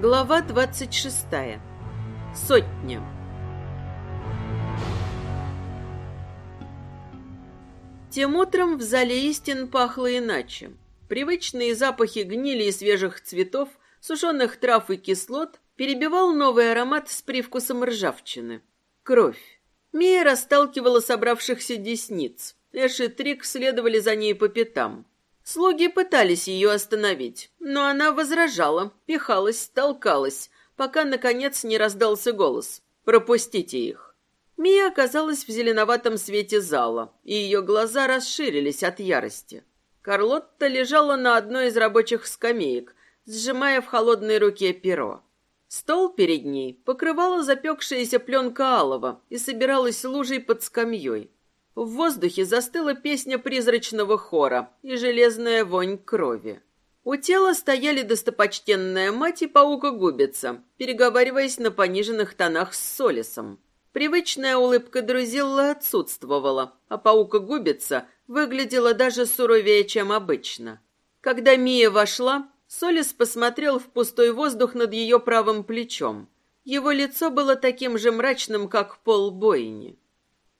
Глава 26. Сотня. Тем утром в зале истин пахло иначе. Привычные запахи гнили и свежих цветов, сушеных трав и кислот перебивал новый аромат с привкусом ржавчины. Кровь. Мия расталкивала собравшихся десниц. Эш и Трик следовали за ней по пятам. Слуги пытались ее остановить, но она возражала, пихалась, толкалась, пока, наконец, не раздался голос. «Пропустите их». Мия оказалась в зеленоватом свете зала, и ее глаза расширились от ярости. Карлотта лежала на одной из рабочих скамеек, сжимая в холодной руке перо. Стол перед ней покрывала запекшаяся пленка алого и собиралась лужей под скамьей. В воздухе застыла песня призрачного хора и железная вонь крови. У тела стояли достопочтенная мать и паука-губица, переговариваясь на пониженных тонах с Солисом. Привычная улыбка Друзилла отсутствовала, а паука-губица выглядела даже суровее, чем обычно. Когда Мия вошла, Солис посмотрел в пустой воздух над ее правым плечом. Его лицо было таким же мрачным, как пол бойни.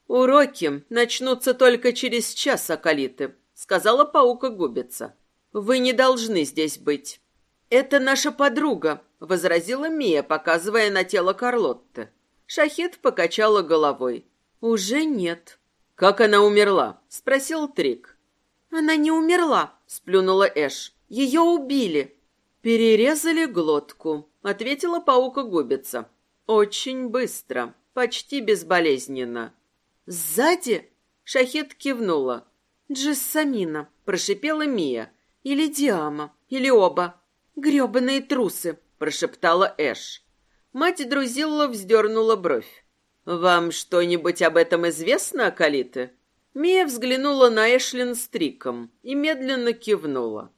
«Уроки начнутся только через час, Акалиты», — сказала паука-губица. «Вы не должны здесь быть». «Это наша подруга», — возразила Мия, показывая на тело Карлотты. Шахет покачала головой. «Уже нет». «Как она умерла?» — спросил Трик. «Она не умерла», — сплюнула Эш. «Ее убили». «Перерезали глотку», — ответила паука-губица. «Очень быстро, почти безболезненно». «Сзади?» — Шахет кивнула. «Джессамина», — прошипела Мия. «Или Диама, или оба». «Гребаные трусы», — прошептала Эш. Мать Друзилла вздернула бровь. «Вам что-нибудь об этом известно, Акалиты?» Мия взглянула на Эшлин с Триком и медленно кивнула.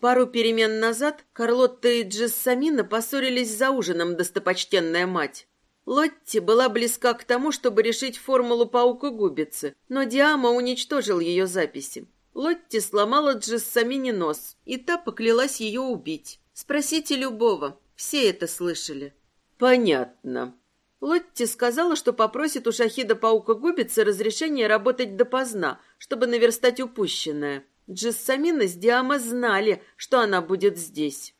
Пару перемен назад Карлотта и Джессамина поссорились за ужином, достопочтенная мать. Лотти была близка к тому, чтобы решить формулу паука-губицы, но Диама уничтожил ее записи. Лотти сломала Джессамине нос, и та поклялась ее убить. Спросите любого, все это слышали. Понятно. Лотти сказала, что попросит у Шахида паука-губицы разрешения работать допоздна, чтобы наверстать упущенное. Джессамина с Диама знали, что она будет здесь.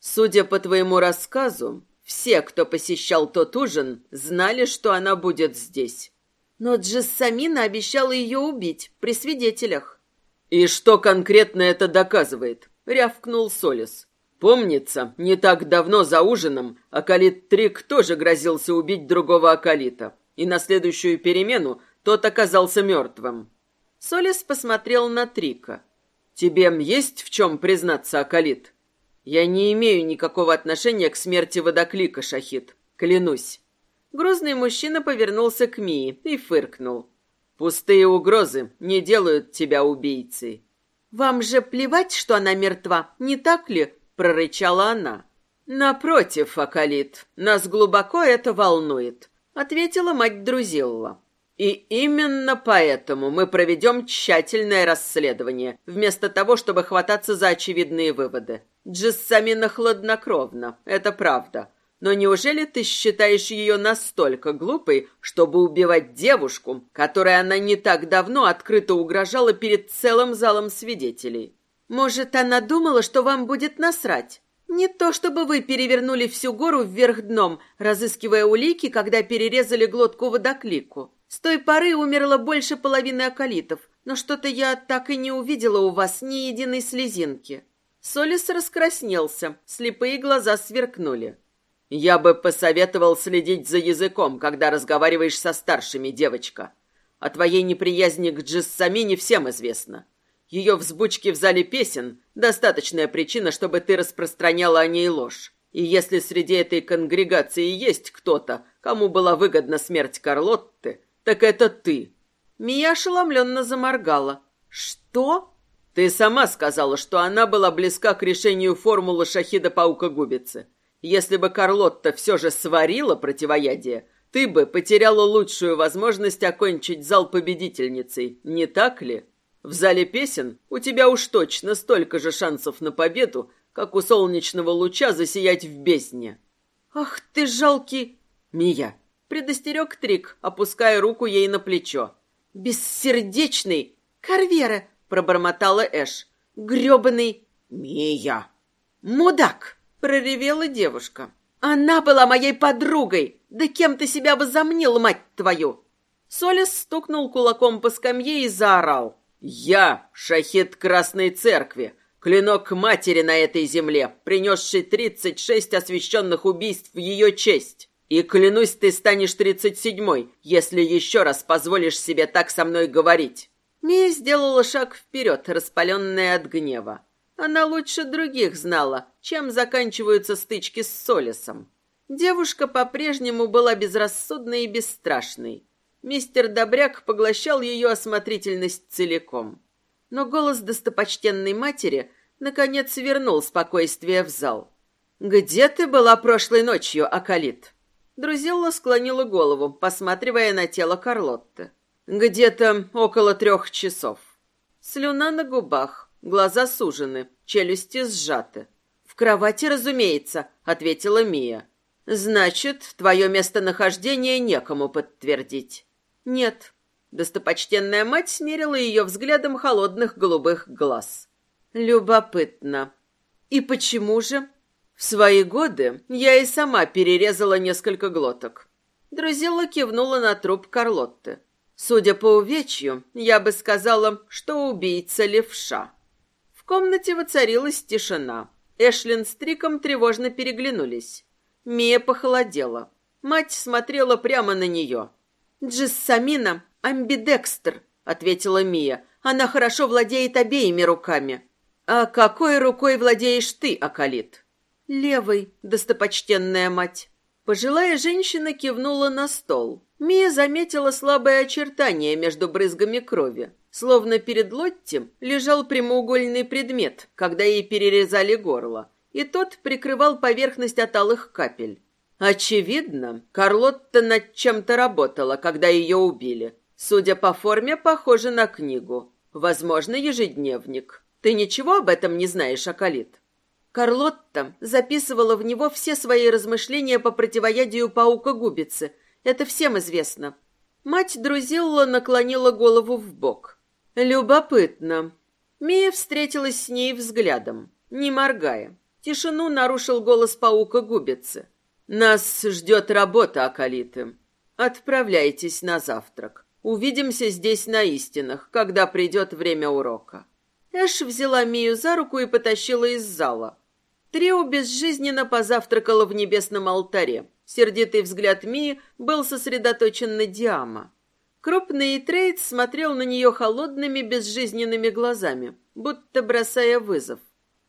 Судя по твоему рассказу, все, кто посещал тот ужин, знали, что она будет здесь. Но Джессамина обещала ее убить при свидетелях. «И что конкретно это доказывает?» — рявкнул Солис. «Помнится, не так давно за ужином Акалит Трик тоже грозился убить другого Акалита, и на следующую перемену тот оказался мертвым». Солис посмотрел на Трика. «Тебе есть в чем признаться, Акалит?» Я не имею никакого отношения к смерти водоклика, Шахид. Клянусь. Грозный мужчина повернулся к Мии и фыркнул. Пустые угрозы не делают тебя убийцей. Вам же плевать, что она мертва, не так ли? прорычала она. Напротив, Акалит, нас глубоко это волнует, ответила мать Друзилла. И именно поэтому мы проведем тщательное расследование, вместо того, чтобы хвататься за очевидные выводы. Джессамина хладнокровна, это правда. Но неужели ты считаешь ее настолько глупой, чтобы убивать девушку, которой она не так давно открыто угрожала перед целым залом свидетелей? Может, она думала, что вам будет насрать? Не то, чтобы вы перевернули всю гору вверх дном, разыскивая улики, когда перерезали глотку водоклику. С той поры умерло больше половины околитов, но что-то я так и не увидела у вас ни единой слезинки. Солис раскраснелся, слепые глаза сверкнули. «Я бы посоветовал следить за языком, когда разговариваешь со старшими, девочка. О твоей неприязни к Джессамине всем известно. Ее взбучки в зале песен – достаточная причина, чтобы ты распространяла о ней ложь. И если среди этой конгрегации есть кто-то, кому была выгодна смерть Карлотты, так это ты». Мия ошеломленно заморгала. «Что?» Ты сама сказала, что она была близка к решению формулы шахида паука-губицы. Если бы Карлотта все же сварила противоядие, ты бы потеряла лучшую возможность окончить зал победительницей, не так ли? В зале песен у тебя уж точно столько же шансов на победу, как у солнечного луча засиять в бездне. «Ах ты жалкий...» «Мия!» — предостерег Трик, опуская руку ей на плечо. «Бессердечный!» «Карвера!» — пробормотала Эш. «Гребаный...» «Мия!» «Мудак!» — проревела девушка. «Она была моей подругой! Да кем ты себя возомнил, мать твою!» Солис стукнул кулаком по скамье и заорал. «Я, шахид Красной Церкви, клинок матери на этой земле, принесший тридцать шесть освященных убийств в ее честь. И клянусь, ты станешь тридцать седьмой, если еще раз позволишь себе так со мной говорить». Мия сделала шаг вперед, распаленная от гнева. Она лучше других знала, чем заканчиваются стычки с Солисом. Девушка по-прежнему была безрассудной и бесстрашной. Мистер Добряк поглощал ее осмотрительность целиком. Но голос достопочтенной матери наконец вернул спокойствие в зал. «Где ты была прошлой ночью, Акалит?» Друзилла склонила голову, посматривая на тело Карлотты. «Где-то около трех часов». Слюна на губах, глаза сужены, челюсти сжаты. «В кровати, разумеется», — ответила Мия. «Значит, твое местонахождение некому подтвердить». «Нет». Достопочтенная мать смерила ее взглядом холодных голубых глаз. «Любопытно. И почему же?» «В свои годы я и сама перерезала несколько глоток». Друзила кивнула на труп Карлотты. «Судя по увечью, я бы сказала, что убийца левша». В комнате воцарилась тишина. Эшлин с Триком тревожно переглянулись. Мия похолодела. Мать смотрела прямо на нее. «Джессамина – амбидекстер», – ответила Мия. «Она хорошо владеет обеими руками». «А какой рукой владеешь ты, Акалит?» «Левой, достопочтенная мать». Пожилая женщина кивнула на стол. Мия заметила слабое очертание между брызгами крови. Словно перед Лотти лежал прямоугольный предмет, когда ей перерезали горло, и тот прикрывал поверхность от алых капель. Очевидно, Карлотта над чем-то работала, когда ее убили. Судя по форме, похоже на книгу. Возможно, ежедневник. Ты ничего об этом не знаешь, Акалит? Карлотта записывала в него все свои размышления по противоядию паука-губицы. Это всем известно. Мать Друзилла наклонила голову в бок. Любопытно. Мия встретилась с ней взглядом, не моргая. Тишину нарушил голос паука-губицы. Нас ждет работа, Акалиты. Отправляйтесь на завтрак. Увидимся здесь на истинах, когда придет время урока. Эш взяла Мию за руку и потащила из зала. Трио безжизненно позавтракало в небесном алтаре. Сердитый взгляд Мии был сосредоточен на Диама. Крупный Трейд смотрел на нее холодными безжизненными глазами, будто бросая вызов.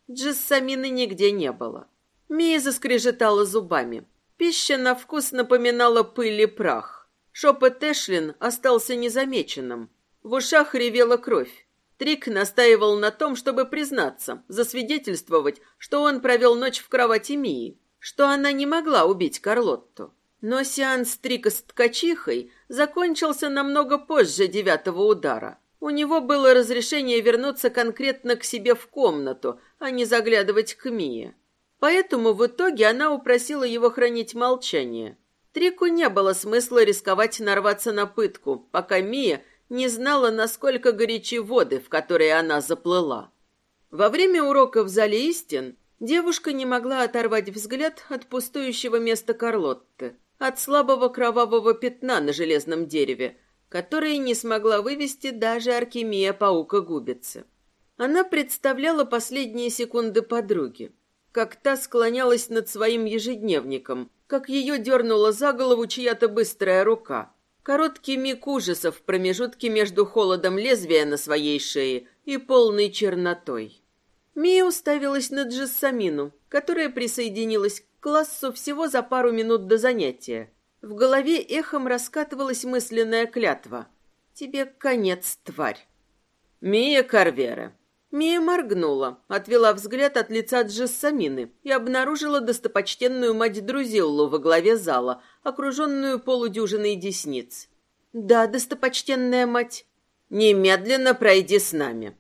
Джессамины нигде не было. Мия заскрежетала зубами. Пища на вкус напоминала пыль и прах. Шепот Эшлин остался незамеченным. В ушах ревела кровь. Трик настаивал на том, чтобы признаться, засвидетельствовать, что он провел ночь в кровати Мии, что она не могла убить Карлотту. Но сеанс Трика с ткачихой закончился намного позже девятого удара. У него было разрешение вернуться конкретно к себе в комнату, а не заглядывать к Мии. Поэтому в итоге она упросила его хранить молчание. Трику не было смысла рисковать нарваться на пытку, пока Мия не знала, насколько горячи воды, в которые она заплыла. Во время урока в зале истин девушка не могла оторвать взгляд от пустующего места Карлотты, от слабого кровавого пятна на железном дереве, которое не смогла вывести даже Аркемия паука-губицы. Она представляла последние секунды подруги, как та склонялась над своим ежедневником, как ее дернула за голову чья-то быстрая рука. Короткий миг ужаса в промежутке между холодом лезвия на своей шее и полной чернотой. Мия уставилась на Джессамину, которая присоединилась к классу всего за пару минут до занятия. В голове эхом раскатывалась мысленная клятва. «Тебе конец, тварь!» «Мия Карвера, Мия моргнула, отвела взгляд от лица Джессамины и обнаружила достопочтенную мать Друзиллу во главе зала, окруженную полудюжиной десниц. «Да, достопочтенная мать». «Немедленно пройди с нами».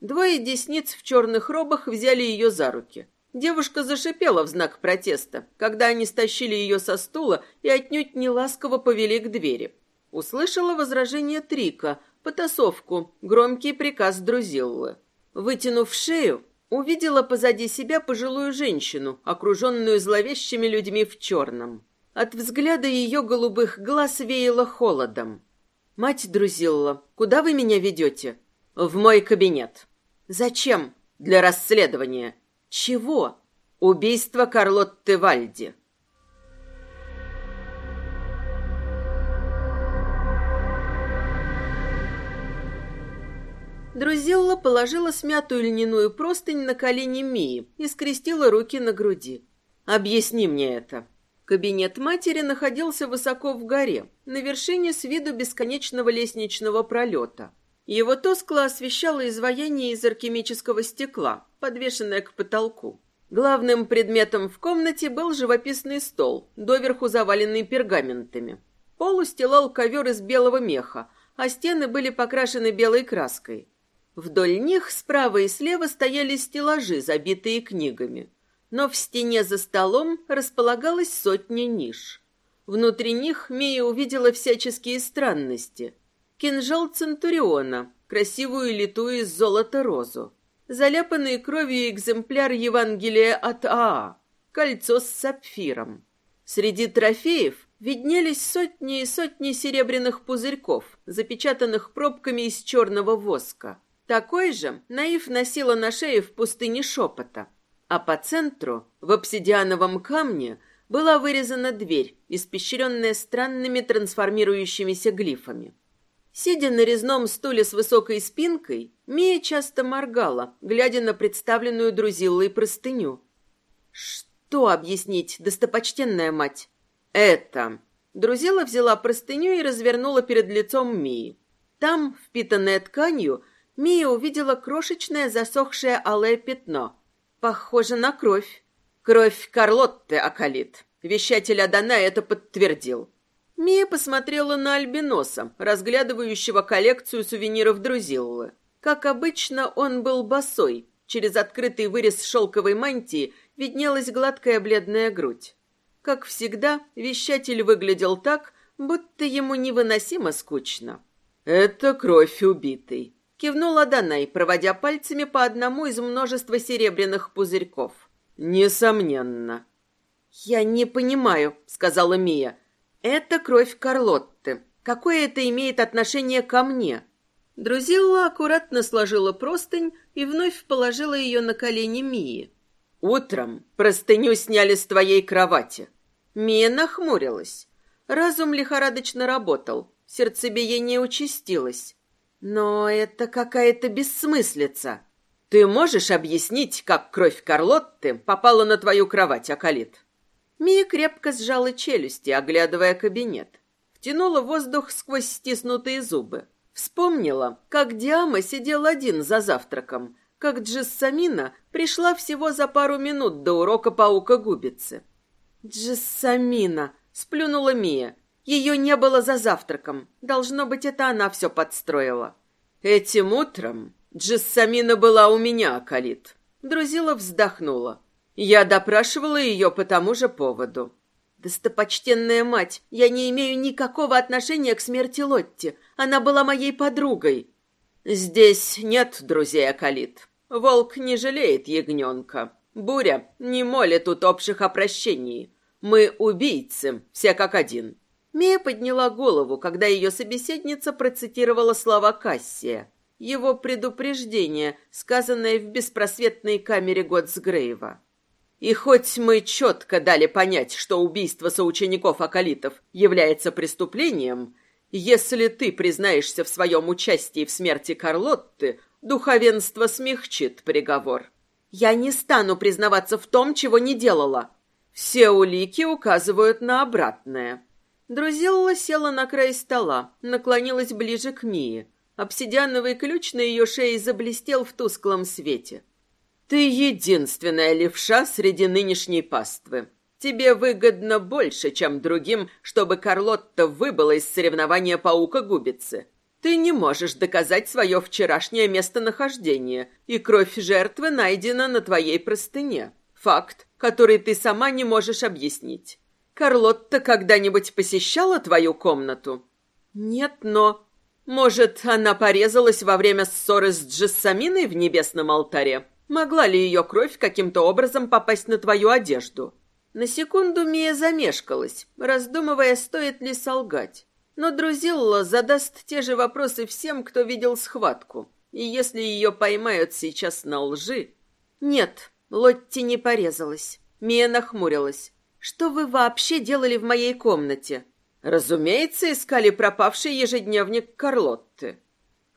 Двое десниц в черных робах взяли ее за руки. Девушка зашипела в знак протеста, когда они стащили ее со стула и отнюдь не ласково повели к двери. Услышала возражение Трика, потасовку, громкий приказ Друзиллы. Вытянув шею, увидела позади себя пожилую женщину, окруженную зловещими людьми в черном. От взгляда ее голубых глаз веяло холодом. «Мать Друзилла, куда вы меня ведете?» «В мой кабинет». «Зачем?» «Для расследования». «Чего?» «Убийство Карлотты Вальди». Друзилла положила смятую льняную простынь на колени Мии и скрестила руки на груди. «Объясни мне это». Кабинет матери находился высоко в горе, на вершине с виду бесконечного лестничного пролета. Его тускло освещало изваяние из алхимического стекла, подвешенное к потолку. Главным предметом в комнате был живописный стол, доверху заваленный пергаментами. Пол устилал ковер из белого меха, а стены были покрашены белой краской. Вдоль них справа и слева стояли стеллажи, забитые книгами. Но в стене за столом располагалась сотня ниш. Внутри них Мия увидела всяческие странности. Кинжал Центуриона, красивую литую из золота розу, заляпанный кровью экземпляр Евангелия от Аа, кольцо с сапфиром. Среди трофеев виднелись сотни и сотни серебряных пузырьков, запечатанных пробками из черного воска. Такой же Наив носила на шее в пустыне шепота. А по центру, в обсидиановом камне, была вырезана дверь, испещренная странными трансформирующимися глифами. Сидя на резном стуле с высокой спинкой, Мия часто моргала, глядя на представленную друзиллой простыню. «Что объяснить, достопочтенная мать?» «Это...» Друзила взяла простыню и развернула перед лицом Мии. Там, впитанная тканью, Мия увидела крошечное засохшее алое пятно. Похоже на кровь. Кровь Карлотты Акалит. Вещатель Адана это подтвердил. Мия посмотрела на Альбиноса, разглядывающего коллекцию сувениров Друзиллы. Как обычно, он был босой. Через открытый вырез шелковой мантии виднелась гладкая бледная грудь. Как всегда, вещатель выглядел так, будто ему невыносимо скучно. «Это кровь убитой», Кивнула Данай, проводя пальцами по одному из множества серебряных пузырьков. «Несомненно». «Я не понимаю», — сказала Мия. «Это кровь Карлотты. Какое это имеет отношение ко мне?» Друзилла аккуратно сложила простынь и вновь положила ее на колени Мии. «Утром простыню сняли с твоей кровати». Мия нахмурилась. Разум лихорадочно работал, сердцебиение участилось. Но это какая-то бессмыслица. Ты можешь объяснить, как кровь Карлотты попала на твою кровать, Акалит? Мия крепко сжала челюсти, оглядывая кабинет. Втянула воздух сквозь стиснутые зубы. Вспомнила, как Диама сидел один за завтраком, как Джессамина пришла всего за пару минут до урока паука-губицы. «Джессамина!» — сплюнула Мия. Ее не было за завтраком. Должно быть, это она все подстроила. Этим утром Джессамина была у меня, Калит. Друзила вздохнула. Я допрашивала ее по тому же поводу. «Достопочтенная мать, я не имею никакого отношения к смерти Лотти. Она была моей подругой». «Здесь нет друзей, Акалит. Волк не жалеет ягненка. Буря не молит тут общих о прощении. Мы убийцы, все как один. Мия подняла голову, когда ее собеседница процитировала слова Кассия. Его предупреждение, сказанное в беспросветной камере Готсгрейва. И хоть мы четко дали понять, что убийство соучеников Акалитов является преступлением, если ты признаешься в своем участии в смерти Карлотты, духовенство смягчит приговор. Я не стану признаваться в том, чего не делала. Все улики указывают на обратное. Друзилла села на край стола, наклонилась ближе к Мии. Обсидиановый ключ на ее шее заблестел в тусклом свете. «Ты единственная левша среди нынешней паствы. Тебе выгодно больше, чем другим, чтобы Карлотта выбыла из соревнования паука-губицы. Ты не можешь доказать свое вчерашнее местонахождение, и кровь жертвы найдена на твоей простыне. Факт, который ты сама не можешь объяснить. Карлотта когда-нибудь посещала твою комнату? Нет, но... Может, она порезалась во время ссоры с Джессаминой в небесном алтаре? Могла ли ее кровь каким-то образом попасть на твою одежду? На секунду Мия замешкалась, раздумывая, стоит ли солгать. Но Друзилла задаст те же вопросы всем, кто видел схватку. И если ее поймают сейчас на лжи... Нет, Лотти не порезалась. Мия нахмурилась. Что вы вообще делали в моей комнате? Разумеется, искали пропавший ежедневник Карлотты.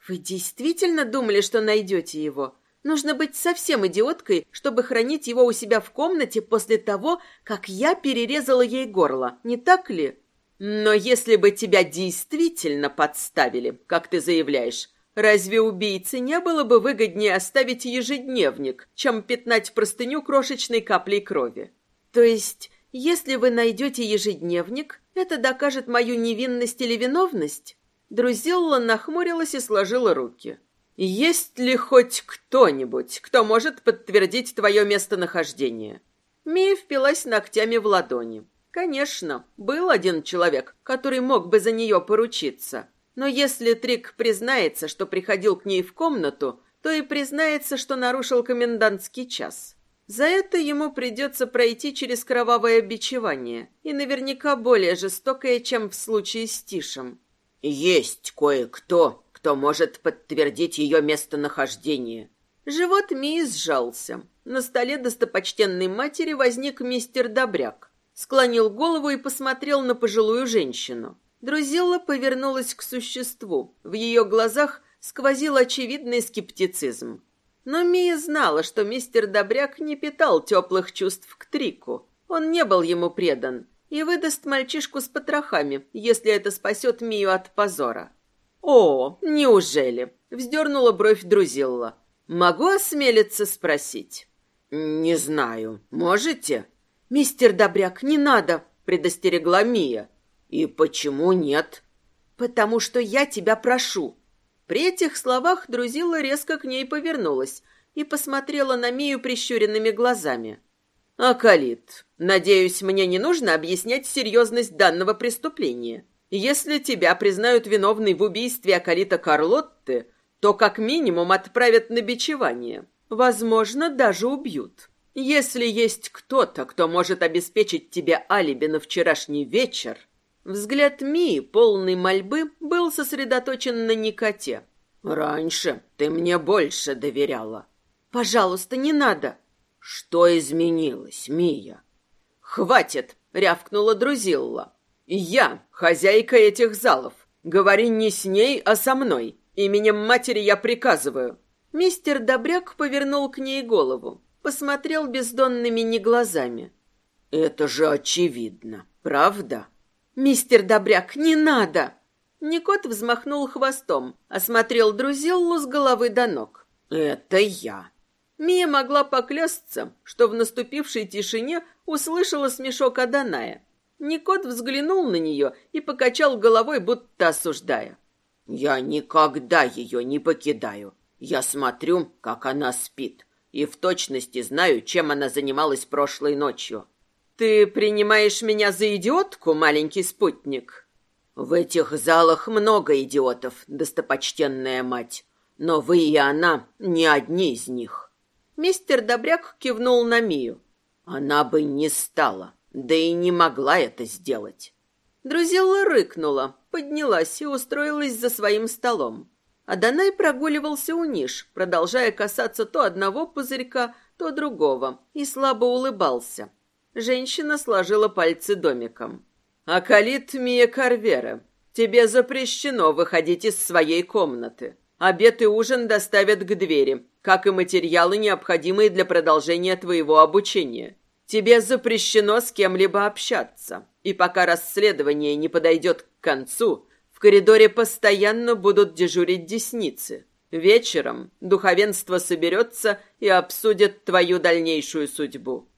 Вы действительно думали, что найдете его? Нужно быть совсем идиоткой, чтобы хранить его у себя в комнате после того, как я перерезала ей горло, не так ли? Но если бы тебя действительно подставили, как ты заявляешь, разве убийце не было бы выгоднее оставить ежедневник, чем пятнать простыню крошечной каплей крови? То есть, если вы найдете ежедневник, это докажет мою невинность или виновность? Друзилла нахмурилась и сложила руки. Есть ли хоть кто-нибудь, кто может подтвердить твое местонахождение? Мия впилась ногтями в ладони. Конечно, был один человек, который мог бы за нее поручиться. Но если Трик признается, что приходил к ней в комнату, то и признается, что нарушил комендантский час. За это ему придется пройти через кровавое бичевание, и наверняка более жестокое, чем в случае с Тишем. «Есть кое-кто, кто может подтвердить ее местонахождение. Живот Мии сжался. На столе достопочтенной матери возник мистер Добряк. Склонил голову и посмотрел на пожилую женщину. Друзилла повернулась к существу. В ее глазах сквозил очевидный скептицизм. Но Мия знала, что мистер Добряк не питал теплых чувств к Трику. Он не был ему предан и выдаст мальчишку с потрохами, если это спасет Мию от позора. «О, неужели?» — вздернула бровь Друзилла. «Могу осмелиться спросить?» «Не знаю. Можете?» «Мистер Добряк, не надо!» — предостерегла Мия. «И почему нет?» «Потому что я тебя прошу». При этих словах Друзилла резко к ней повернулась и посмотрела на Мию прищуренными глазами. «Акалит, надеюсь, мне не нужно объяснять серьезность данного преступления. Если тебя признают виновной в убийстве Акалита Карлотты, то как минимум отправят на бичевание. Возможно, даже убьют. Если есть кто-то, кто может обеспечить тебе алиби на вчерашний вечер... Взгляд Мии, полный мольбы, был сосредоточен на Никоте. «Раньше ты мне больше доверяла». «Пожалуйста, не надо». «Что изменилось, Мия?» «Хватит!» — рявкнула Друзилла. «Я хозяйка этих залов. Говори не с ней, а со мной. Именем матери я приказываю». Мистер Добряк повернул к ней голову, посмотрел бездонными не глазами. «Это же очевидно, правда?» «Мистер Добряк, не надо!» Никот взмахнул хвостом, осмотрел Друзиллу с головы до ног. «Это я». Мия могла поклясться, что в наступившей тишине услышала смешок Аданая. Никот взглянул на нее и покачал головой, будто осуждая. «Я никогда ее не покидаю. Я смотрю, как она спит, и в точности знаю, чем она занималась прошлой ночью». «Ты принимаешь меня за идиотку, маленький спутник?» «В этих залах много идиотов, достопочтенная мать, но вы и она не одни из них». Мистер Добряк кивнул на Мию. «Она бы не стала да и не могла это сделать. Друзилла рыкнула, поднялась и устроилась за своим столом. А Данай прогуливался у ниш, продолжая касаться то одного пузырька, то другого, и слабо улыбался. Женщина сложила пальцы домиком. «Акалит Мия Карвера, тебе запрещено выходить из своей комнаты. Обед и ужин доставят к двери, как и материалы, необходимые для продолжения твоего обучения. Тебе запрещено с кем-либо общаться. И пока расследование не подойдет к концу, в коридоре постоянно будут дежурить десницы. Вечером духовенство соберется и обсудит твою дальнейшую судьбу.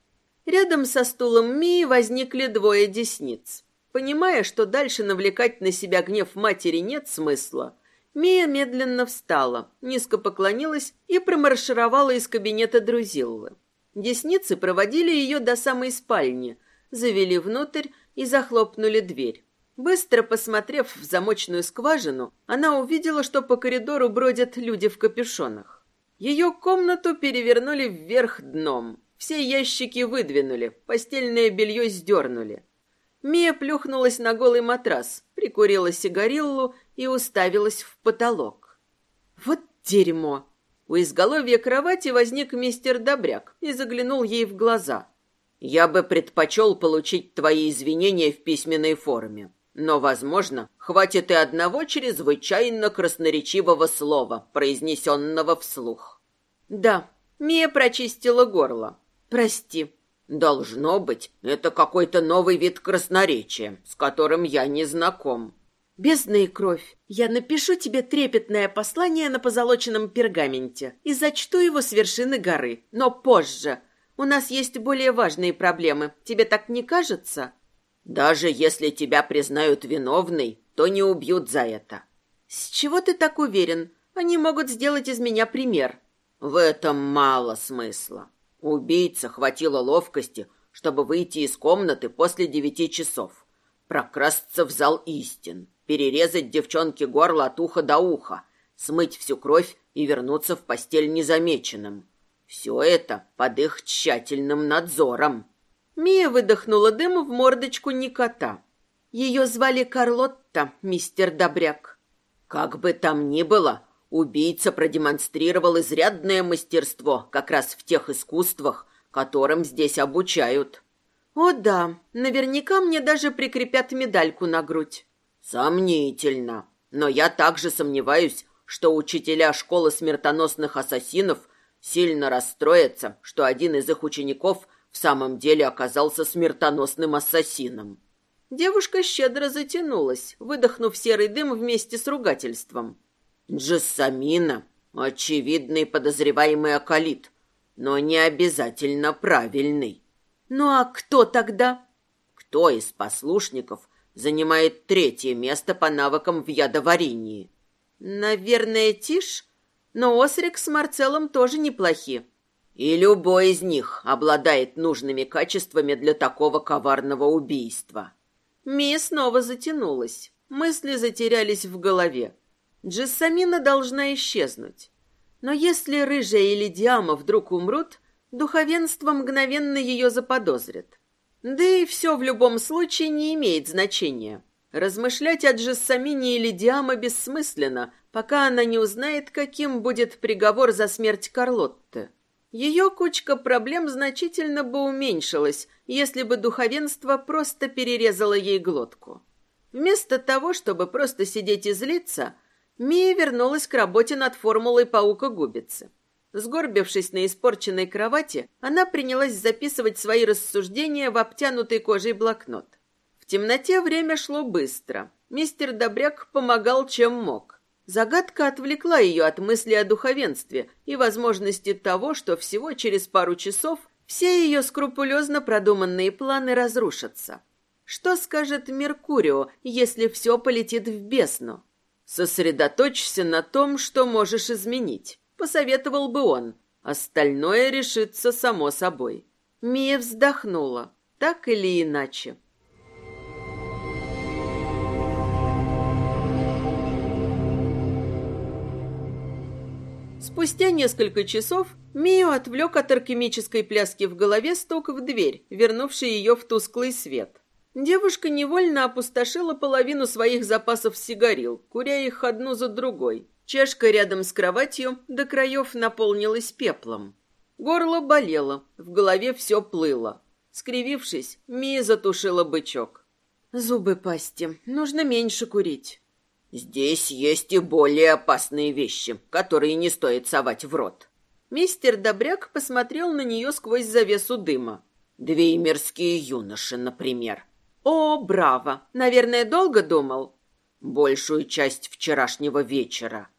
Рядом со стулом Мии возникли двое десниц. Понимая, что дальше навлекать на себя гнев матери нет смысла, Мия медленно встала, низко поклонилась и промаршировала из кабинета Друзиллы. Десницы проводили ее до самой спальни, завели внутрь и захлопнули дверь. Быстро посмотрев в замочную скважину, она увидела, что по коридору бродят люди в капюшонах. Ее комнату перевернули вверх дном. Все ящики выдвинули, постельное белье сдернули. Мия плюхнулась на голый матрас, прикурила сигариллу и уставилась в потолок. Вот дерьмо! У изголовья кровати возник мистер Добряк и заглянул ей в глаза. «Я бы предпочел получить твои извинения в письменной форме. Но, возможно, хватит и одного чрезвычайно красноречивого слова, произнесенного вслух. Да, Мия прочистила горло. Прости. Должно быть, это какой-то новый вид красноречия, с которым я не знаком. Бездна кровь, я напишу тебе трепетное послание на позолоченном пергаменте и зачту его с вершины горы, но позже. У нас есть более важные проблемы. Тебе так не кажется? Даже если тебя признают виновной, то не убьют за это. С чего ты так уверен? Они могут сделать из меня пример. В этом мало смысла. Убийца хватило ловкости, чтобы выйти из комнаты после девяти часов, прокрасться в зал истин, перерезать девчонке горло от уха до уха, смыть всю кровь и вернуться в постель незамеченным. Все это под их тщательным надзором. Мия выдохнула дым в мордочку Никота. Ее звали Карлотта, мистер Добряк. Как бы там ни было, убийца продемонстрировал изрядное мастерство как раз в тех искусствах, которым здесь обучают. О да, наверняка мне даже прикрепят медальку на грудь. Сомнительно. Но я также сомневаюсь, что учителя школы смертоносных ассасинов сильно расстроятся, что один из их учеников – в самом деле оказался смертоносным ассасином. Девушка щедро затянулась, выдохнув серый дым вместе с ругательством. Джессамина — очевидный подозреваемый околит, но не обязательно правильный. Ну а кто тогда? Кто из послушников занимает третье место по навыкам в ядоварении? Наверное, Тиш, но Осрик с Марцелом тоже неплохи. И любой из них обладает нужными качествами для такого коварного убийства. Мия снова затянулась. Мысли затерялись в голове. Джессамина должна исчезнуть. Но если Рыжая или Диама вдруг умрут, духовенство мгновенно ее заподозрит. Да и все в любом случае не имеет значения. Размышлять о Джессамине или Диама бессмысленно, пока она не узнает, каким будет приговор за смерть Карлотты. Ее кучка проблем значительно бы уменьшилась, если бы духовенство просто перерезало ей глотку. Вместо того, чтобы просто сидеть и злиться, Мия вернулась к работе над формулой паука-губицы. Сгорбившись на испорченной кровати, она принялась записывать свои рассуждения в обтянутый кожей блокнот. В темноте время шло быстро. Мистер Добряк помогал, чем мог. Загадка отвлекла ее от мысли о духовенстве и возможности того, что всего через пару часов все ее скрупулезно продуманные планы разрушатся. Что скажет Меркурио, если все полетит в бездну? Сосредоточься на том, что можешь изменить, посоветовал бы он. Остальное решится само собой. Мия вздохнула. Так или иначе. Спустя несколько часов Мию отвлек от алхимической пляски в голове стук в дверь, вернувший ее в тусклый свет. Девушка невольно опустошила половину своих запасов сигарил, куря их одну за другой. Чашка рядом с кроватью до краев наполнилась пеплом. Горло болело, в голове все плыло. Скривившись, Мия затушила бычок. «Зубы пасти. Нужно меньше курить». Здесь есть и более опасные вещи, которые не стоит совать в рот. Мистер Добряк посмотрел на нее сквозь завесу дыма. Две мирские юноши, например. О, браво! Наверное, долго думал? Большую часть вчерашнего вечера.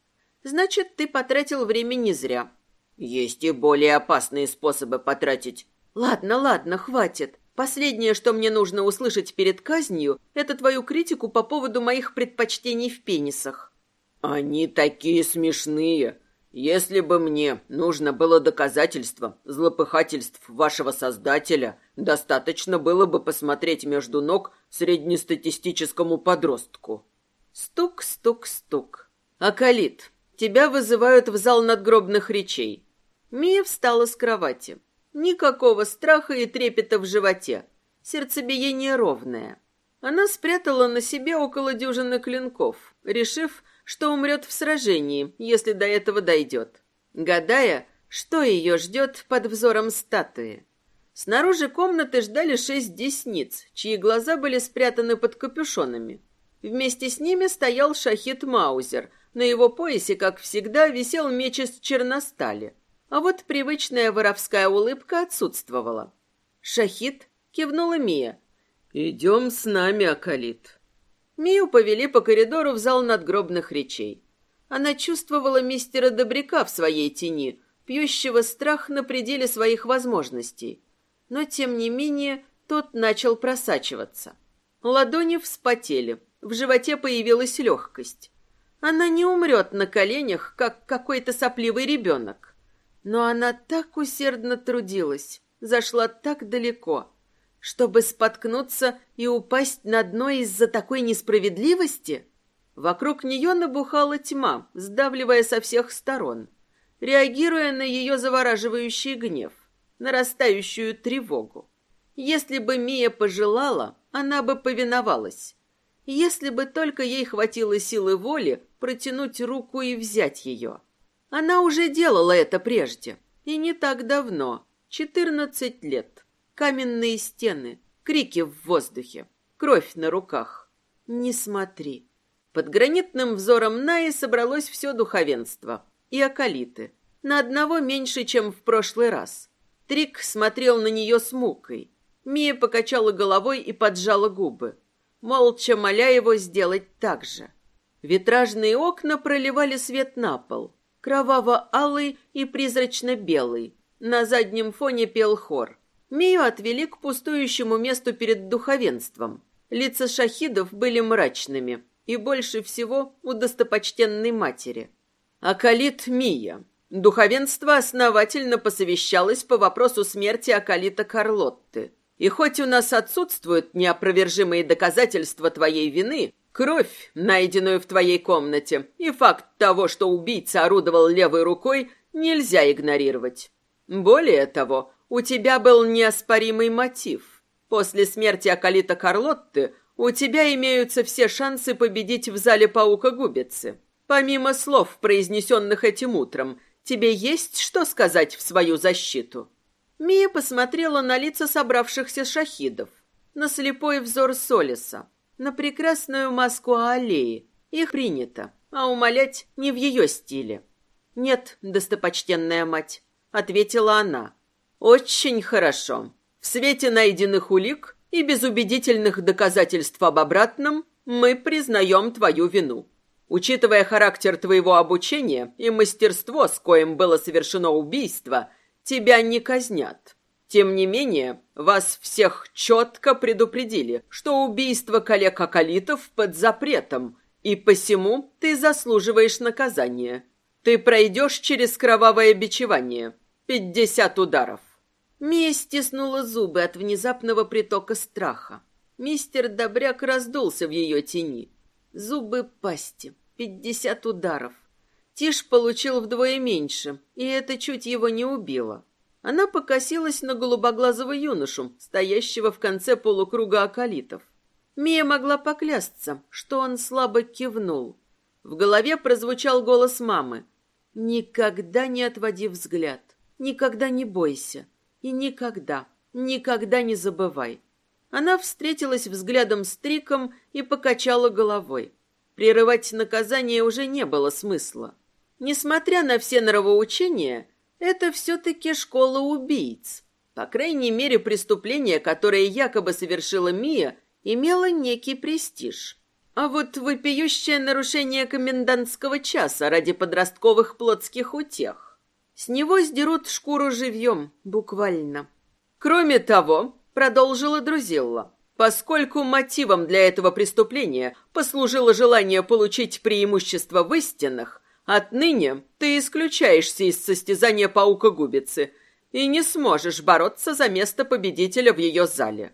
Значит, ты потратил время не зря. Есть и более опасные способы потратить. Ладно, ладно, хватит. Последнее, что мне нужно услышать перед казнью, это твою критику по поводу моих предпочтений в пенисах. Они такие смешные. Если бы мне нужно было доказательство злопыхательств вашего создателя, достаточно было бы посмотреть между ног среднестатистическому подростку. Стук, стук, стук. Акалит, тебя вызывают в зал надгробных речей. Мия встала с кровати. Никакого страха и трепета в животе. Сердцебиение ровное. Она спрятала на себе около дюжины клинков, решив, что умрет в сражении, если до этого дойдет, гадая, что ее ждет под взором статуи. Снаружи комнаты ждали шесть десниц, чьи глаза были спрятаны под капюшонами. Вместе с ними стоял Шахид Маузер. На его поясе, как всегда, висел меч из черностали. А вот привычная воровская улыбка отсутствовала. «Шахид?» — кивнула Мия. «Идем с нами, Акалит». Мию повели по коридору в зал надгробных речей. Она чувствовала мистера Добряка в своей тени, пьющего страх на пределе своих возможностей. Но, тем не менее, тот начал просачиваться. Ладони вспотели, в животе появилась легкость. Она не умрет на коленях, как какой-то сопливый ребенок. Но она так усердно трудилась, зашла так далеко, чтобы споткнуться и упасть на дно из-за такой несправедливости. Вокруг нее набухала тьма, сдавливая со всех сторон, реагируя на ее завораживающий гнев, нарастающую тревогу. Если бы Мия пожелала, она бы повиновалась. Если бы только ей хватило силы воли протянуть руку и взять ее. Она уже делала это прежде. И не так давно. Четырнадцать лет. Каменные стены, крики в воздухе, кровь на руках. Не смотри. Под гранитным взором Наи собралось все духовенство. И околиты. На одного меньше, чем в прошлый раз. Трик смотрел на нее с мукой. Мия покачала головой и поджала губы, молча моля его сделать так же. Витражные окна проливали свет на пол кроваво-алый и призрачно-белый. На заднем фоне пел хор. Мию отвели к пустующему месту перед духовенством. Лица шахидов были мрачными, и больше всего у достопочтенной матери. Акалит Мия. Духовенство основательно посовещалось по вопросу смерти Акалита Карлотты. И хоть у нас отсутствуют неопровержимые доказательства твоей вины, Кровь, найденную в твоей комнате, и факт того, что убийца орудовал левой рукой, нельзя игнорировать. Более того, у тебя был неоспоримый мотив. После смерти Акалита Карлотты у тебя имеются все шансы победить в зале паука-губицы. Помимо слов, произнесенных этим утром, тебе есть что сказать в свою защиту?» Мия посмотрела на лица собравшихся шахидов, на слепой взор Солиса, на прекрасную маску аллеи. Их принято, а умолять не в ее стиле. «Нет, достопочтенная мать», — ответила она. «Очень хорошо. В свете найденных улик и без убедительных доказательств об обратном мы признаем твою вину. Учитывая характер твоего обучения и мастерство, с коим было совершено убийство, тебя не казнят. Тем не менее, вас всех четко предупредили, что убийство коллег Акалитов под запретом, и посему ты заслуживаешь наказания. Ты пройдешь через кровавое бичевание. Пятьдесят ударов. Мия стиснула зубы от внезапного притока страха. Мистер Добряк раздулся в ее тени. Зубы пасти. Пятьдесят ударов. Тиш получил вдвое меньше, и это чуть его не убило. Она покосилась на голубоглазого юношу, стоящего в конце полукруга околитов. Мия могла поклясться, что он слабо кивнул. В голове прозвучал голос мамы. «Никогда не отводи взгляд, никогда не бойся и никогда, никогда не забывай». Она встретилась взглядом с Триком и покачала головой. Прерывать наказание уже не было смысла. Несмотря на все нравоучения, это все-таки школа убийц. По крайней мере, преступление, которое якобы совершила Мия, имело некий престиж. А вот вопиющее нарушение комендантского часа ради подростковых плотских утех. С него сдерут шкуру живьем, буквально. Кроме того, продолжила Друзилла, поскольку мотивом для этого преступления послужило желание получить преимущество в истинах, Отныне ты исключаешься из состязания паука-губицы и не сможешь бороться за место победителя в ее зале».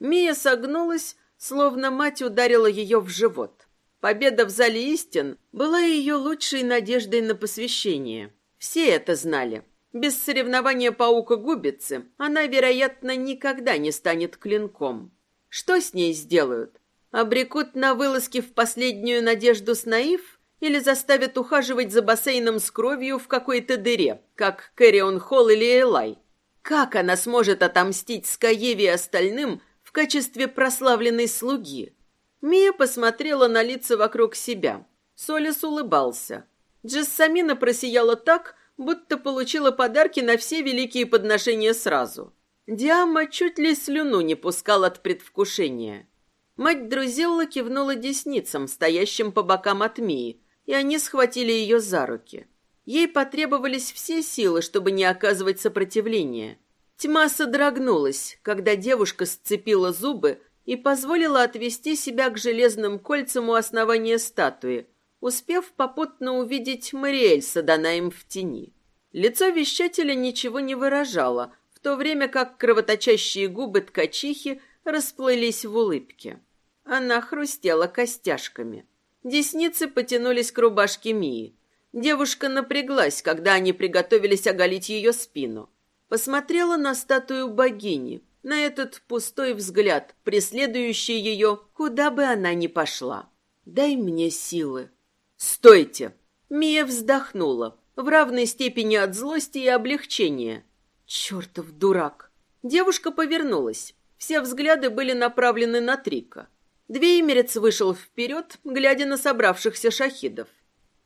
Мия согнулась, словно мать ударила ее в живот. Победа в зале истин была ее лучшей надеждой на посвящение. Все это знали. Без соревнования паука-губицы она, вероятно, никогда не станет клинком. Что с ней сделают? Обрекут на вылазки в последнюю надежду с наив или заставят ухаживать за бассейном с кровью в какой-то дыре, как Кэрион Холл или Элай? Как она сможет отомстить Скаеве и остальным в качестве прославленной слуги? Мия посмотрела на лица вокруг себя. Солис улыбался. Джессамина просияла так, будто получила подарки на все великие подношения сразу. Диама чуть ли слюну не пускал от предвкушения. Мать Друзилла кивнула десницам, стоящим по бокам от Мии, и они схватили ее за руки. Ей потребовались все силы, чтобы не оказывать сопротивления. Тьма содрогнулась, когда девушка сцепила зубы, и позволила отвести себя к железным кольцам у основания статуи, успев попутно увидеть Мариэль с в тени. Лицо вещателя ничего не выражало, в то время как кровоточащие губы ткачихи расплылись в улыбке. Она хрустела костяшками. Десницы потянулись к рубашке Мии. Девушка напряглась, когда они приготовились оголить ее спину. Посмотрела на статую богини, на этот пустой взгляд, преследующий ее, куда бы она ни пошла. «Дай мне силы». «Стойте!» Мия вздохнула, в равной степени от злости и облегчения. «Чертов дурак!» Девушка повернулась. Все взгляды были направлены на Трика. Двеемерец вышел вперед, глядя на собравшихся шахидов.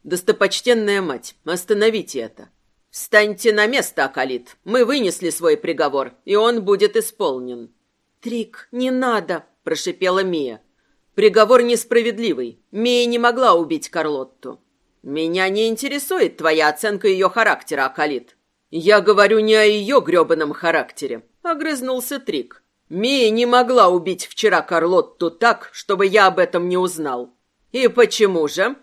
«Достопочтенная мать, остановите это!» «Встаньте на место, Акалит. Мы вынесли свой приговор, и он будет исполнен». «Трик, не надо!» – прошипела Мия. «Приговор несправедливый. Мия не могла убить Карлотту». «Меня не интересует твоя оценка ее характера, Акалит. Я говорю не о ее гребаном характере», – огрызнулся Трик. «Мия не могла убить вчера Карлотту так, чтобы я об этом не узнал». «И почему же?»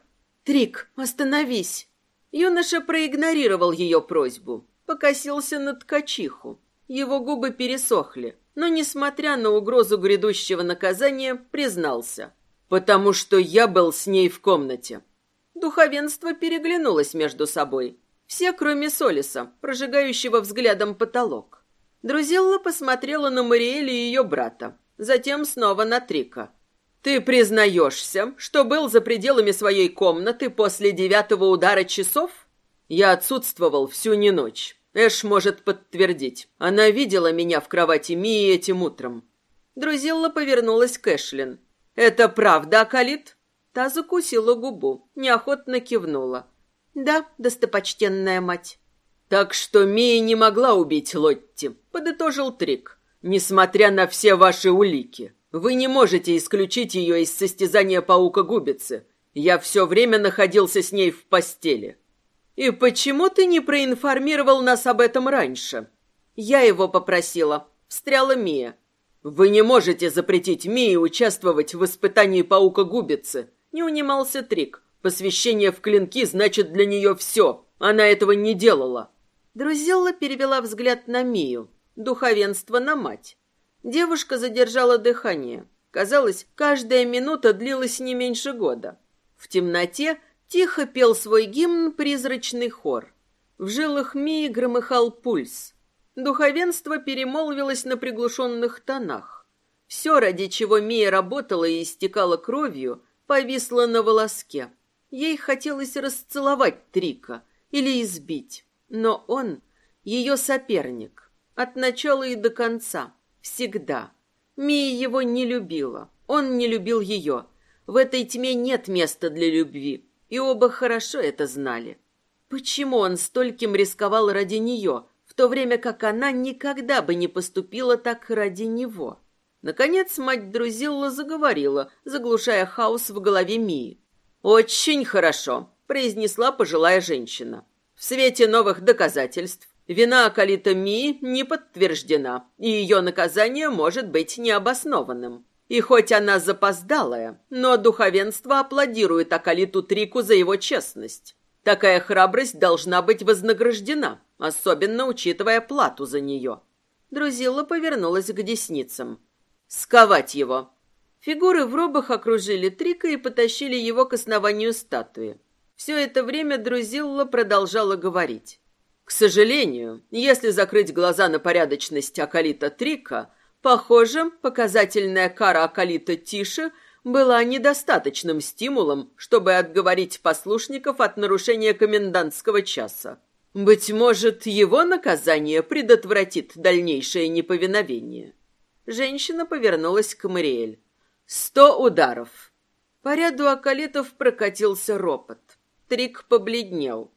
«Трик, остановись!» Юноша проигнорировал ее просьбу, покосился на ткачиху. Его губы пересохли, но, несмотря на угрозу грядущего наказания, признался. «Потому что я был с ней в комнате». Духовенство переглянулось между собой. Все, кроме Солиса, прожигающего взглядом потолок. Друзелла посмотрела на Мариэль и ее брата, затем снова на Трика. Ты признаешься, что был за пределами своей комнаты после девятого удара часов? Я отсутствовал всю не ночь. Эш может подтвердить. Она видела меня в кровати Мии этим утром. Друзилла повернулась к Эшлин. «Это правда, Акалит?» Та закусила губу, неохотно кивнула. «Да, достопочтенная мать». «Так что Мия не могла убить Лотти», — подытожил Трик, «несмотря на все ваши улики». Вы не можете исключить ее из состязания паука-губицы. Я все время находился с ней в постели. И почему ты не проинформировал нас об этом раньше? Я его попросила. Встряла Мия. Вы не можете запретить Мии участвовать в испытании паука-губицы. Не унимался Трик. Посвящение в клинки значит для нее все. Она этого не делала. Друзелла перевела взгляд на Мию, духовенство на мать. Девушка задержала дыхание. Казалось, каждая минута длилась не меньше года. В темноте тихо пел свой гимн призрачный хор. В жилах Мии громыхал пульс. Духовенство перемолвилось на приглушенных тонах. Все, ради чего Мия работала и истекала кровью, повисло на волоске. Ей хотелось расцеловать Трика или избить, но он — ее соперник от начала и до конца — Всегда. Мия его не любила. Он не любил ее. В этой тьме нет места для любви. И оба хорошо это знали. Почему он стольким рисковал ради нее, в то время как она никогда бы не поступила так ради него? Наконец мать Друзилла заговорила, заглушая хаос в голове Мии. «Очень хорошо», — произнесла пожилая женщина. «В свете новых доказательств Вина Акалита Ми не подтверждена, и ее наказание может быть необоснованным. И хоть она запоздалая, но духовенство аплодирует Акалиту Трику за его честность. Такая храбрость должна быть вознаграждена, особенно учитывая плату за нее. Друзилла повернулась к десницам. «Сковать его!» Фигуры в робах окружили Трика и потащили его к основанию статуи. Все это время Друзилла продолжала говорить. К сожалению, если закрыть глаза на порядочность Акалита Трика, похоже, показательная кара Акалита Тише была недостаточным стимулом, чтобы отговорить послушников от нарушения комендантского часа. Быть может, его наказание предотвратит дальнейшее неповиновение. Женщина повернулась к Мариэль. Сто ударов. По ряду околитов прокатился ропот. Трик побледнел.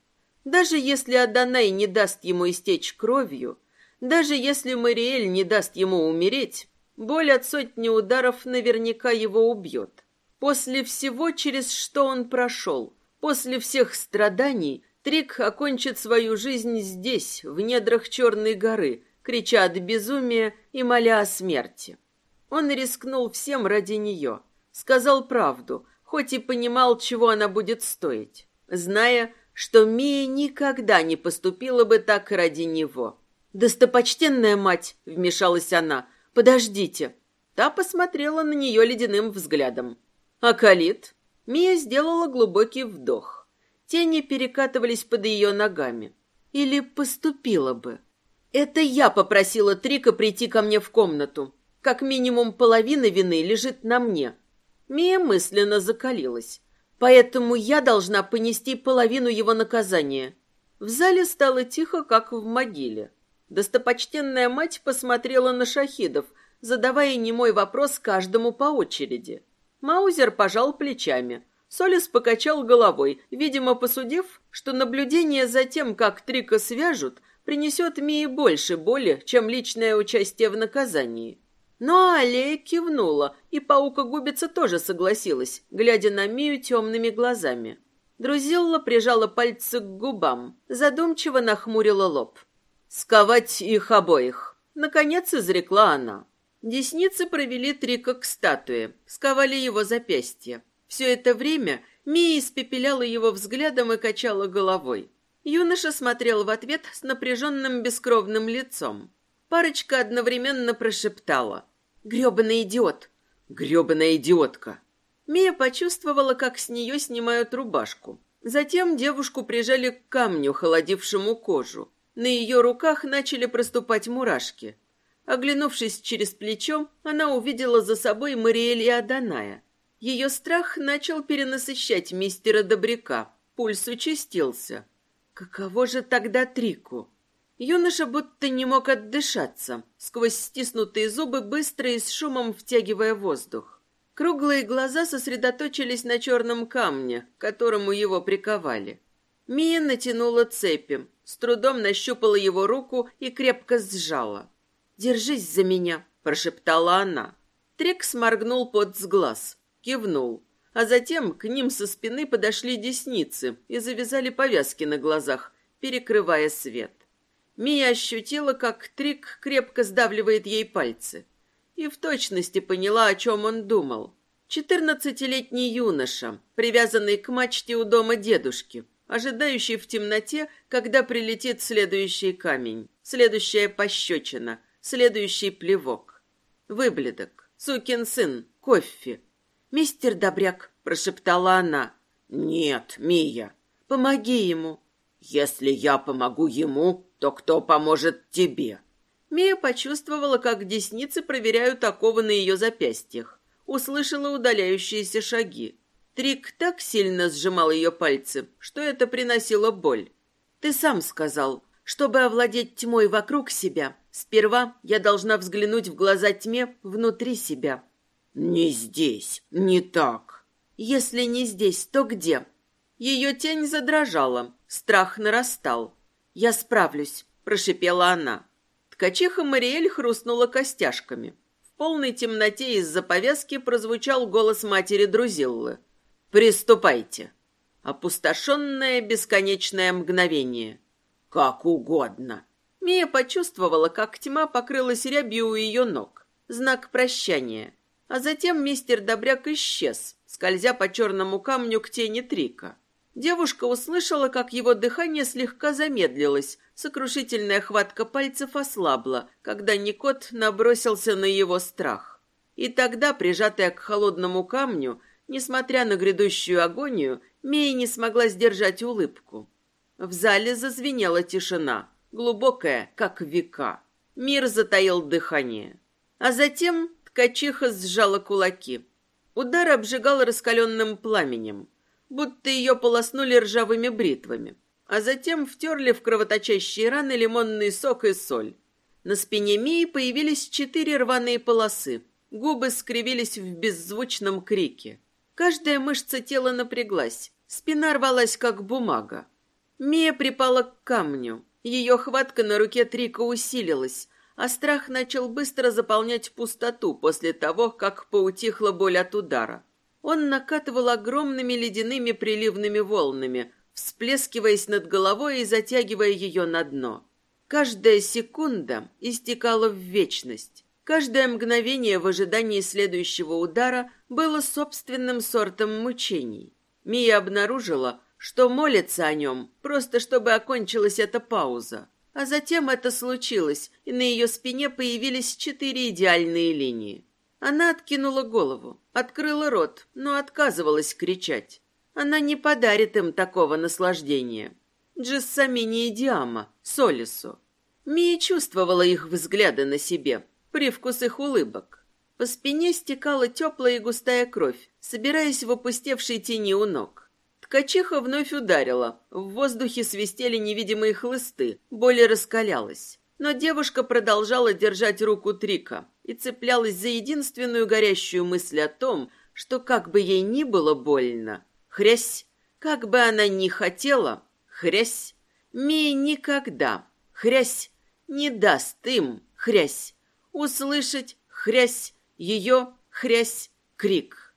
Даже если Адонай не даст ему истечь кровью, даже если Мариэль не даст ему умереть, боль от сотни ударов наверняка его убьет. После всего, через что он прошел, после всех страданий, Трик окончит свою жизнь здесь, в недрах Черной горы, крича от безумия и моля о смерти. Он рискнул всем ради нее. Сказал правду, хоть и понимал, чего она будет стоить, зная, что Мия никогда не поступила бы так ради него. «Достопочтенная мать!» — вмешалась она. «Подождите!» Та посмотрела на нее ледяным взглядом. «Акалит?» Мия сделала глубокий вдох. Тени перекатывались под ее ногами. Или поступила бы. «Это я попросила Трика прийти ко мне в комнату. Как минимум половина вины лежит на мне. Мия мысленно закалилась. Поэтому я должна понести половину его наказания. В зале стало тихо, как в могиле. Достопочтенная мать посмотрела на шахидов, задавая немой вопрос каждому по очереди. Маузер пожал плечами. Солис покачал головой, видимо, посудив, что наблюдение за тем, как Трика свяжут, принесет Мии больше боли, чем личное участие в наказании. Но Аллея кивнула, и паука-губица тоже согласилась, глядя на Мию темными глазами. Друзилла прижала пальцы к губам, задумчиво нахмурила лоб. «Сковать их обоих!» Наконец изрекла она. Десницы провели Трика к статуе, сковали его запястье. Все это время Мия испепеляла его взглядом и качала головой. Юноша смотрел в ответ с напряженным бескровным лицом. Парочка одновременно прошептала. Грёбаный идиот. Грёбаная идиотка. Мия почувствовала, как с нее снимают рубашку. Затем девушку прижали к камню, холодившему кожу. На ее руках начали проступать мурашки. Оглянувшись через плечо, она увидела за собой Мариэль и Аданая. Ее страх начал перенасыщать мистера Добряка. Пульс участился. Каково же тогда Трику? Юноша будто не мог отдышаться, сквозь стиснутые зубы быстро и с шумом втягивая воздух. Круглые глаза сосредоточились на черном камне, которому его приковали. Мия натянула цепи, с трудом нащупала его руку и крепко сжала. «Держись за меня», — прошептала она. Трек сморгнул под с глаз, кивнул, а затем к ним со спины подошли десницы и завязали повязки на глазах, перекрывая свет. Мия ощутила, как Трик крепко сдавливает ей пальцы. И в точности поняла, о чем он думал. Четырнадцатилетний юноша, привязанный к мачте у дома дедушки, ожидающий в темноте, когда прилетит следующий камень, следующая пощечина, следующий плевок. Выбледок, сукин сын, кофе. «Мистер Добряк», — прошептала она. «Нет, Мия». «Помоги ему». «Если я помогу ему, то кто поможет тебе?» Мия почувствовала, как десницы проверяют оковы на ее запястьях. Услышала удаляющиеся шаги. Трик так сильно сжимал ее пальцы, что это приносило боль. «Ты сам сказал, чтобы овладеть тьмой вокруг себя, сперва я должна взглянуть в глаза тьме внутри себя». «Не здесь, не так». «Если не здесь, то где?» Ее тень задрожала, страх нарастал. «Я справлюсь», — прошипела она. Ткачиха Мариэль хрустнула костяшками. В полной темноте из-за повязки прозвучал голос матери Друзиллы. «Приступайте». Опустошенное бесконечное мгновение. «Как угодно». Мия почувствовала, как тьма покрылась рябью у ее ног. Знак прощания. А затем мистер Добряк исчез, скользя по черному камню к тени Трика. Девушка услышала, как его дыхание слегка замедлилось, сокрушительная хватка пальцев ослабла, когда Никот набросился на его страх. И тогда, прижатая к холодному камню, несмотря на грядущую агонию, Мия не смогла сдержать улыбку. В зале зазвенела тишина, глубокая, как века. Мир затаил дыхание. А затем ткачиха сжала кулаки. Удар обжигал раскаленным пламенем будто ее полоснули ржавыми бритвами, а затем втерли в кровоточащие раны лимонный сок и соль. На спине Мии появились четыре рваные полосы, губы скривились в беззвучном крике. Каждая мышца тела напряглась, спина рвалась, как бумага. Мия припала к камню. Ее хватка на руке Трика усилилась, а страх начал быстро заполнять пустоту после того, как поутихла боль от удара. Он накатывал огромными ледяными приливными волнами, всплескиваясь над головой и затягивая ее на дно. Каждая секунда истекала в вечность. Каждое мгновение в ожидании следующего удара было собственным сортом мучений. Мия обнаружила, что молится о нем, просто чтобы окончилась эта пауза. А затем это случилось, и на ее спине появились четыре идеальные линии. Она откинула голову, открыла рот, но отказывалась кричать. Она не подарит им такого наслаждения. Джессамине и Диама, Солису. Мия чувствовала их взгляды на себе, привкус их улыбок. По спине стекала теплая и густая кровь, собираясь в опустевшей тени у ног. Ткачиха вновь ударила. В воздухе свистели невидимые хлысты, боль раскалялась. Но девушка продолжала держать руку Трика, и цеплялась за единственную горящую мысль о том, что как бы ей ни было больно, хрясь, как бы она ни хотела, хрясь, Мия никогда, хрясь, не даст им, хрясь, услышать, хрясь, ее, хрясь, крик.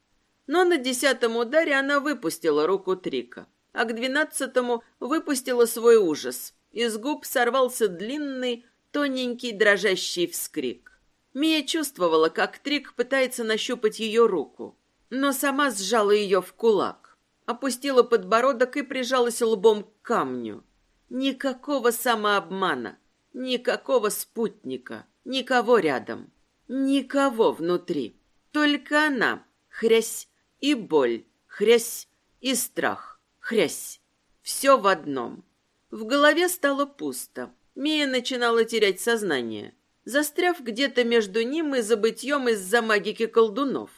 Но на десятом ударе она выпустила руку Трика, а к двенадцатому выпустила свой ужас. Из губ сорвался длинный, тоненький дрожащий вскрик. Мия чувствовала, как Трик пытается нащупать ее руку, но сама сжала ее в кулак, опустила подбородок и прижалась лбом к камню. Никакого самообмана, никакого спутника, никого рядом, никого внутри. Только она, хрясь и боль, хрясь и страх, хрясь. Все в одном. В голове стало пусто. Мия начинала терять сознание застряв где-то между ним и забытьем из-за магики колдунов.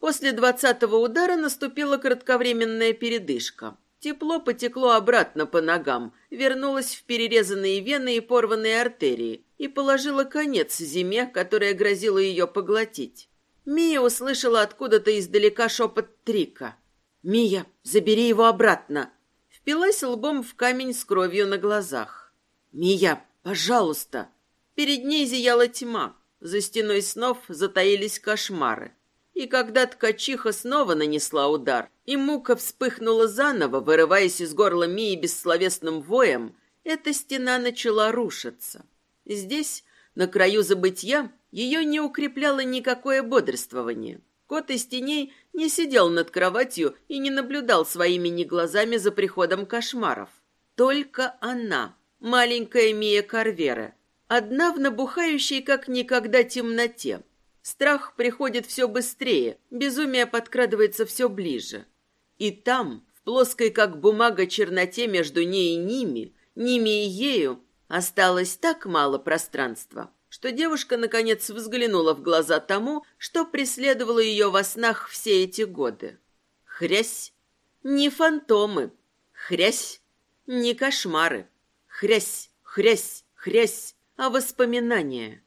После двадцатого удара наступила кратковременная передышка. Тепло потекло обратно по ногам, вернулось в перерезанные вены и порванные артерии и положило конец зиме, которая грозила ее поглотить. Мия услышала откуда-то издалека шепот Трика. «Мия, забери его обратно!» Впилась лбом в камень с кровью на глазах. «Мия, пожалуйста!» Перед ней зияла тьма, за стеной снов затаились кошмары. И когда ткачиха снова нанесла удар, и мука вспыхнула заново, вырываясь из горла Мии бессловесным воем, эта стена начала рушиться. Здесь, на краю забытья, ее не укрепляло никакое бодрствование. Кот из теней не сидел над кроватью и не наблюдал своими не глазами за приходом кошмаров. Только она, маленькая Мия Карвера, Одна в набухающей как никогда темноте. Страх приходит все быстрее, безумие подкрадывается все ближе. И там, в плоской как бумага черноте между ней и ними, ними и ею, осталось так мало пространства, что девушка наконец взглянула в глаза тому, что преследовало ее во снах все эти годы. Хрясь. Не фантомы. Хрясь. Не кошмары. Хрясь, хрясь, хрясь а воспоминания.